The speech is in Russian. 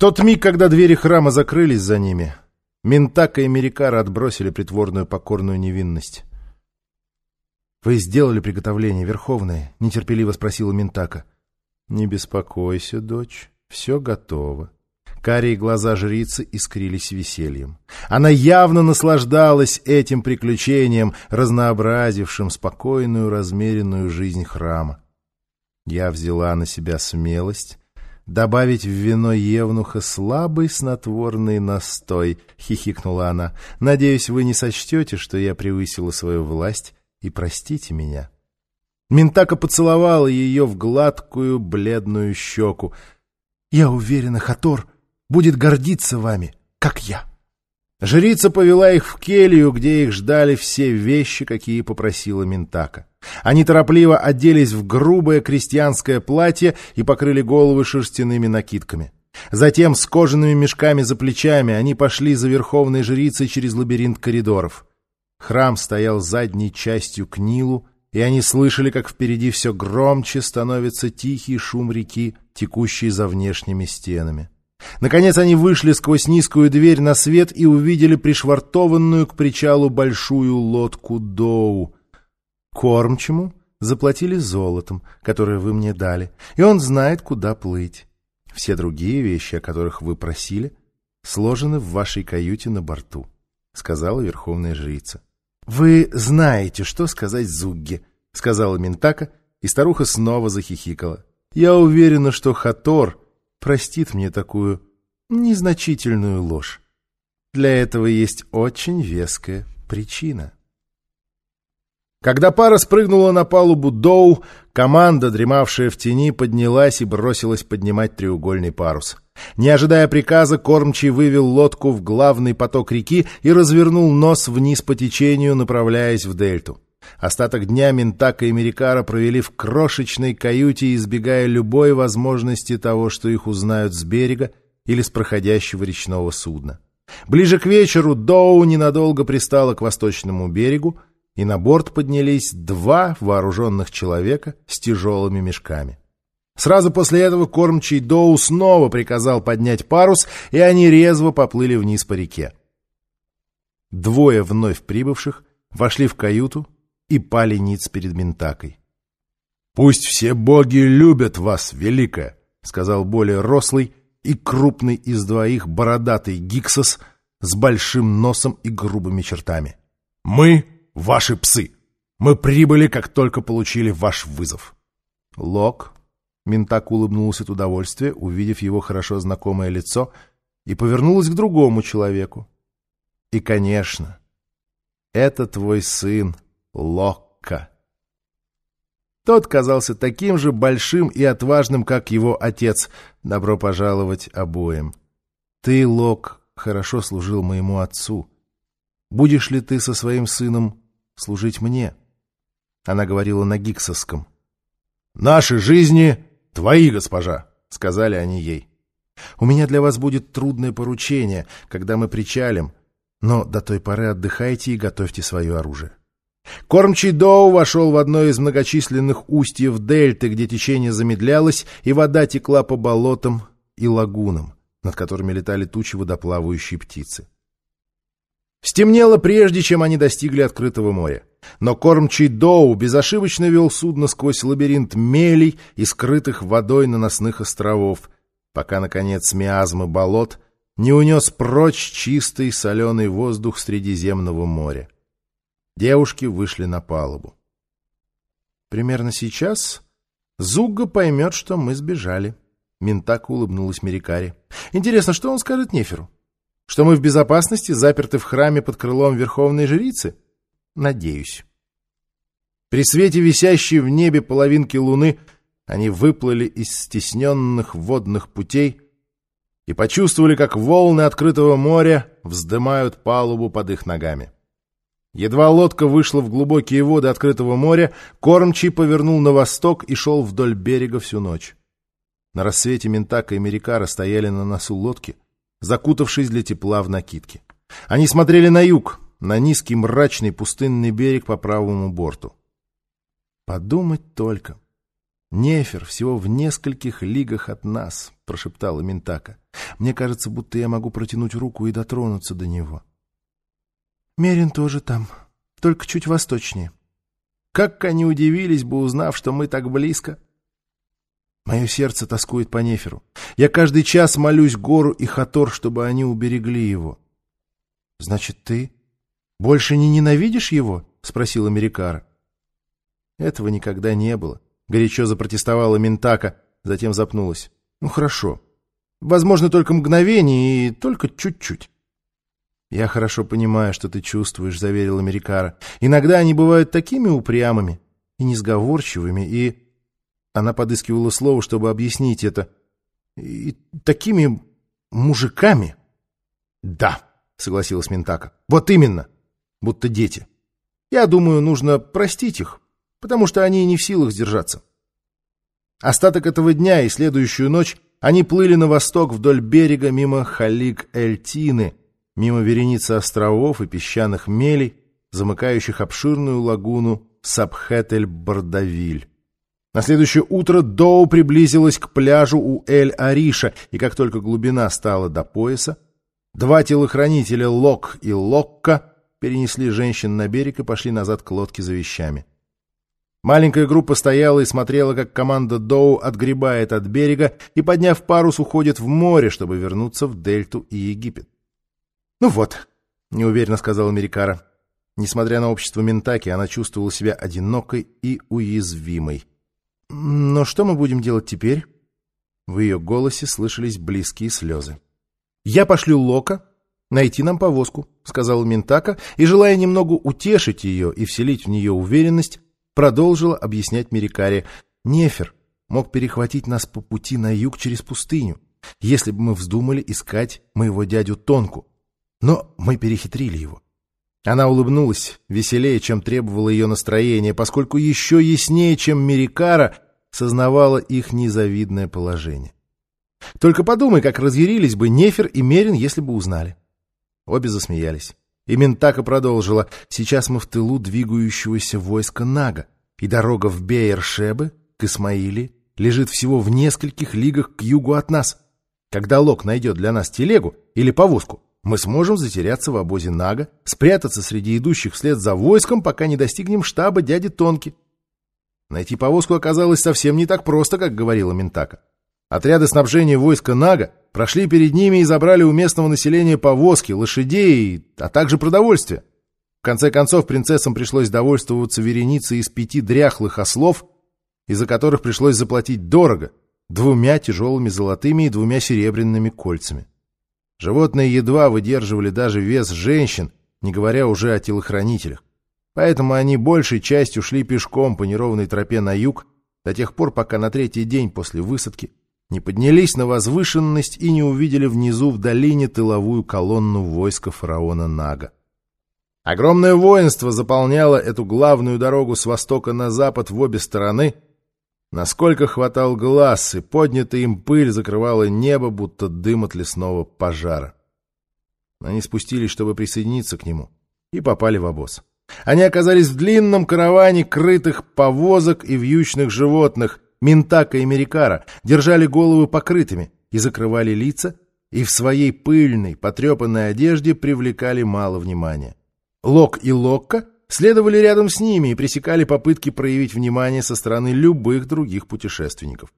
тот миг, когда двери храма закрылись за ними, Ментака и Мерикара отбросили притворную покорную невинность. «Вы сделали приготовление, Верховное?» — нетерпеливо спросила Ментака. «Не беспокойся, дочь, все готово». Карие глаза жрицы искрились весельем. Она явно наслаждалась этим приключением, разнообразившим спокойную, размеренную жизнь храма. Я взяла на себя смелость добавить в вино Евнуха слабый снотворный настой, — хихикнула она. — Надеюсь, вы не сочтете, что я превысила свою власть, и простите меня. Ментака поцеловала ее в гладкую бледную щеку. — Я уверена, Хатор будет гордиться вами, как я. Жрица повела их в келью, где их ждали все вещи, какие попросила Ментака. Они торопливо оделись в грубое крестьянское платье и покрыли головы шерстяными накидками. Затем с кожаными мешками за плечами они пошли за верховной жрицей через лабиринт коридоров. Храм стоял задней частью к Нилу, и они слышали, как впереди все громче становится тихий шум реки, текущей за внешними стенами. Наконец они вышли сквозь низкую дверь на свет и увидели пришвартованную к причалу большую лодку Доу. Кормчему заплатили золотом, которое вы мне дали, и он знает, куда плыть. Все другие вещи, о которых вы просили, сложены в вашей каюте на борту, — сказала верховная жрица. — Вы знаете, что сказать Зугге, — сказала Ментака, и старуха снова захихикала. — Я уверена, что Хатор простит мне такую незначительную ложь. Для этого есть очень веская причина. Когда пара спрыгнула на палубу Доу, команда, дремавшая в тени, поднялась и бросилась поднимать треугольный парус. Не ожидая приказа, кормчий вывел лодку в главный поток реки и развернул нос вниз по течению, направляясь в дельту. Остаток дня Ментака и Мерикара провели в крошечной каюте, избегая любой возможности того, что их узнают с берега или с проходящего речного судна. Ближе к вечеру Доу ненадолго пристала к восточному берегу, и на борт поднялись два вооруженных человека с тяжелыми мешками. Сразу после этого кормчий Доу снова приказал поднять парус, и они резво поплыли вниз по реке. Двое вновь прибывших вошли в каюту и пали ниц перед Ментакой. — Пусть все боги любят вас, великая, — сказал более рослый и крупный из двоих бородатый Гиксос с большим носом и грубыми чертами. — Мы ваши псы. Мы прибыли, как только получили ваш вызов. Лок, Ментак улыбнулся от удовольствия, увидев его хорошо знакомое лицо, и повернулась к другому человеку. И, конечно, это твой сын, Локка. Тот казался таким же большим и отважным, как его отец. Добро пожаловать обоим. Ты, Лок, хорошо служил моему отцу. Будешь ли ты со своим сыном служить мне. Она говорила на гиксовском. «Наши жизни твои, госпожа», — сказали они ей. «У меня для вас будет трудное поручение, когда мы причалим, но до той поры отдыхайте и готовьте свое оружие». Кормчий Доу вошел в одно из многочисленных устьев дельты, где течение замедлялось, и вода текла по болотам и лагунам, над которыми летали тучи водоплавающей птицы. Стемнело прежде, чем они достигли открытого моря. Но кормчий Доу безошибочно вел судно сквозь лабиринт мелей и скрытых водой наносных островов, пока, наконец, миазмы болот не унес прочь чистый соленый воздух Средиземного моря. Девушки вышли на палубу. Примерно сейчас Зугга поймет, что мы сбежали. Ментака улыбнулась Мерикаре. Интересно, что он скажет Неферу? Что мы в безопасности, заперты в храме под крылом Верховной Жрицы? Надеюсь. При свете висящей в небе половинки луны они выплыли из стесненных водных путей и почувствовали, как волны открытого моря вздымают палубу под их ногами. Едва лодка вышла в глубокие воды открытого моря, кормчий повернул на восток и шел вдоль берега всю ночь. На рассвете Ментака и Мерикара стояли на носу лодки — закутавшись для тепла в накидки. Они смотрели на юг, на низкий мрачный пустынный берег по правому борту. «Подумать только! Нефер всего в нескольких лигах от нас!» — прошептала Ментака. Мне кажется, будто я могу протянуть руку и дотронуться до него. Мерин тоже там, только чуть восточнее. Как они удивились бы, узнав, что мы так близко. Мое сердце тоскует по Неферу. Я каждый час молюсь Гору и Хатор, чтобы они уберегли его. — Значит, ты больше не ненавидишь его? — спросила Мерикара. Этого никогда не было. Горячо запротестовала Ментака, затем запнулась. Ну, хорошо. Возможно, только мгновение и только чуть-чуть. «Я хорошо понимаю, что ты чувствуешь», — заверил Америкара. «Иногда они бывают такими упрямыми и несговорчивыми, и...» Она подыскивала слово, чтобы объяснить это. «И такими мужиками». «Да», — согласилась Ментака. «Вот именно. Будто дети. Я думаю, нужно простить их, потому что они не в силах сдержаться». Остаток этого дня и следующую ночь они плыли на восток вдоль берега мимо Халик-Эль-Тины, мимо вереницы островов и песчаных мелей, замыкающих обширную лагуну Сабхет-эль-Бардавиль. На следующее утро Доу приблизилась к пляжу у Эль-Ариша, и как только глубина стала до пояса, два телохранителя Лок и Локка перенесли женщин на берег и пошли назад к лодке за вещами. Маленькая группа стояла и смотрела, как команда Доу отгребает от берега и, подняв парус, уходит в море, чтобы вернуться в Дельту и Египет. «Ну вот», — неуверенно сказала Мерикара. Несмотря на общество Ментаки, она чувствовала себя одинокой и уязвимой. «Но что мы будем делать теперь?» В ее голосе слышались близкие слезы. «Я пошлю Лока найти нам повозку», — сказала Ментака, и, желая немного утешить ее и вселить в нее уверенность, продолжила объяснять Мерикаре. «Нефер мог перехватить нас по пути на юг через пустыню, если бы мы вздумали искать моего дядю Тонку. Но мы перехитрили его. Она улыбнулась, веселее, чем требовало ее настроение, поскольку еще яснее, чем Мерикара, сознавала их незавидное положение. Только подумай, как разъярились бы Нефер и Мерин, если бы узнали. Обе засмеялись. И Ментака продолжила. Сейчас мы в тылу двигающегося войска Нага, и дорога в Бейершебе к Исмаиле лежит всего в нескольких лигах к югу от нас. Когда Лок найдет для нас телегу или повозку, мы сможем затеряться в обозе Нага, спрятаться среди идущих вслед за войском, пока не достигнем штаба дяди Тонки. Найти повозку оказалось совсем не так просто, как говорила Ментака. Отряды снабжения войска Нага прошли перед ними и забрали у местного населения повозки, лошадей, а также продовольствие. В конце концов, принцессам пришлось довольствоваться вереницей из пяти дряхлых ослов, из-за которых пришлось заплатить дорого, двумя тяжелыми золотыми и двумя серебряными кольцами. Животные едва выдерживали даже вес женщин, не говоря уже о телохранителях. Поэтому они большей частью шли пешком по неровной тропе на юг, до тех пор, пока на третий день после высадки не поднялись на возвышенность и не увидели внизу в долине тыловую колонну войска фараона Нага. Огромное воинство заполняло эту главную дорогу с востока на запад в обе стороны — Насколько хватал глаз, и поднятая им пыль закрывала небо, будто дым от лесного пожара. Они спустились, чтобы присоединиться к нему, и попали в обоз. Они оказались в длинном караване крытых повозок и вьючных животных, Ментака и Мерикара, держали головы покрытыми и закрывали лица, и в своей пыльной, потрепанной одежде привлекали мало внимания. Лок и Локка следовали рядом с ними и пресекали попытки проявить внимание со стороны любых других путешественников.